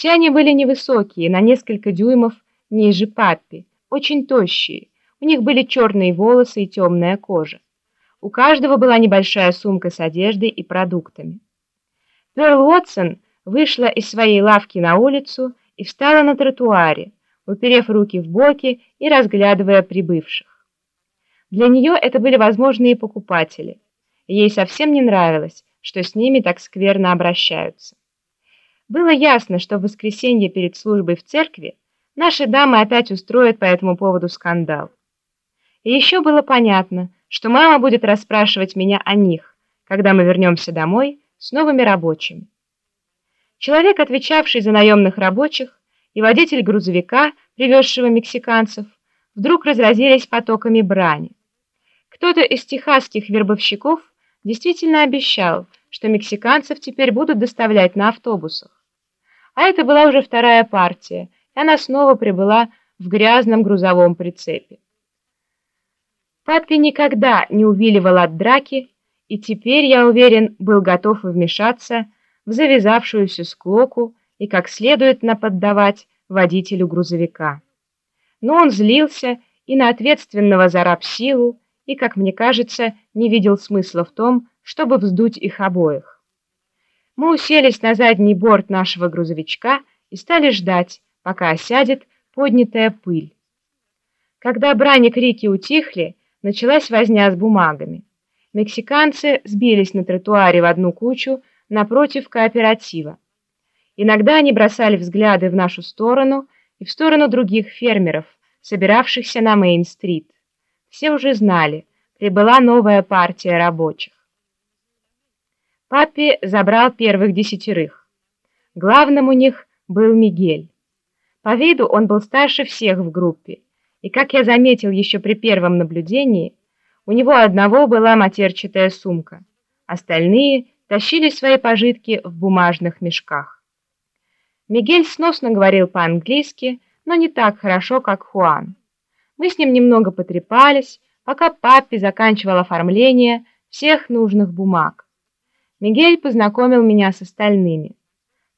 Все они были невысокие, на несколько дюймов ниже папи, очень тощие. У них были черные волосы и темная кожа. У каждого была небольшая сумка с одеждой и продуктами. Перл Уотсон вышла из своей лавки на улицу и встала на тротуаре, уперев руки в боки и разглядывая прибывших. Для нее это были возможные покупатели. Ей совсем не нравилось, что с ними так скверно обращаются. Было ясно, что в воскресенье перед службой в церкви наши дамы опять устроят по этому поводу скандал. И еще было понятно, что мама будет расспрашивать меня о них, когда мы вернемся домой с новыми рабочими. Человек, отвечавший за наемных рабочих, и водитель грузовика, привезшего мексиканцев, вдруг разразились потоками брани. Кто-то из техасских вербовщиков действительно обещал, что мексиканцев теперь будут доставлять на автобусах. А это была уже вторая партия, и она снова прибыла в грязном грузовом прицепе. Паппи никогда не увиливал от драки, и теперь, я уверен, был готов вмешаться в завязавшуюся склоку и как следует наподдавать водителю грузовика. Но он злился и на ответственного за раб силу, и, как мне кажется, не видел смысла в том, чтобы вздуть их обоих. Мы уселись на задний борт нашего грузовичка и стали ждать, пока осядет поднятая пыль. Когда брани крики утихли, началась возня с бумагами. Мексиканцы сбились на тротуаре в одну кучу напротив кооператива. Иногда они бросали взгляды в нашу сторону и в сторону других фермеров, собиравшихся на Мейн-стрит. Все уже знали, прибыла новая партия рабочих. Папи забрал первых десятерых. Главным у них был Мигель. По виду он был старше всех в группе, и, как я заметил еще при первом наблюдении, у него одного была матерчатая сумка, остальные тащили свои пожитки в бумажных мешках. Мигель сносно говорил по-английски, но не так хорошо, как Хуан. Мы с ним немного потрепались, пока папе заканчивал оформление всех нужных бумаг. Мигель познакомил меня с остальными.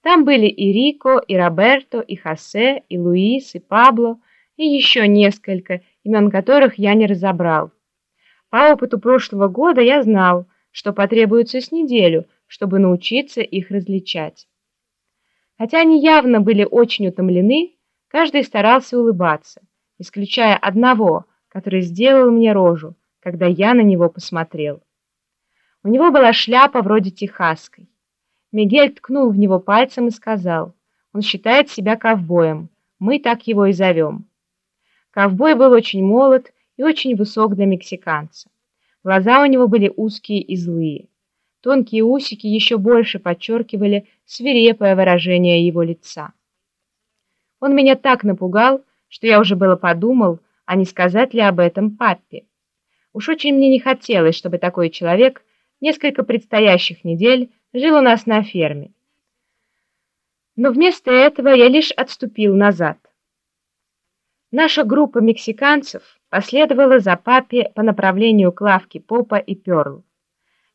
Там были и Рико, и Роберто, и Хосе, и Луис, и Пабло, и еще несколько, имен которых я не разобрал. По опыту прошлого года я знал, что потребуется с неделю, чтобы научиться их различать. Хотя они явно были очень утомлены, каждый старался улыбаться, исключая одного, который сделал мне рожу, когда я на него посмотрел. У него была шляпа вроде техасской. Мигель ткнул в него пальцем и сказал, он считает себя ковбоем, мы так его и зовем. Ковбой был очень молод и очень высок для мексиканца. Глаза у него были узкие и злые. Тонкие усики еще больше подчеркивали свирепое выражение его лица. Он меня так напугал, что я уже было подумал, а не сказать ли об этом папе. Уж очень мне не хотелось, чтобы такой человек несколько предстоящих недель жил у нас на ферме. Но вместо этого я лишь отступил назад. Наша группа мексиканцев последовала за папе по направлению к лавке Попа и Перл.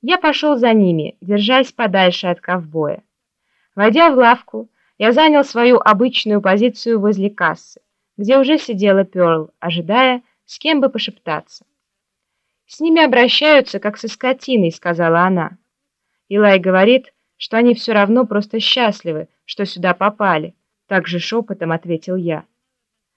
Я пошел за ними, держась подальше от ковбоя. Войдя в лавку, я занял свою обычную позицию возле кассы, где уже сидела Перл, ожидая, с кем бы пошептаться. «С ними обращаются, как со скотиной», — сказала она. Илай говорит, что они все равно просто счастливы, что сюда попали, так же шепотом ответил я.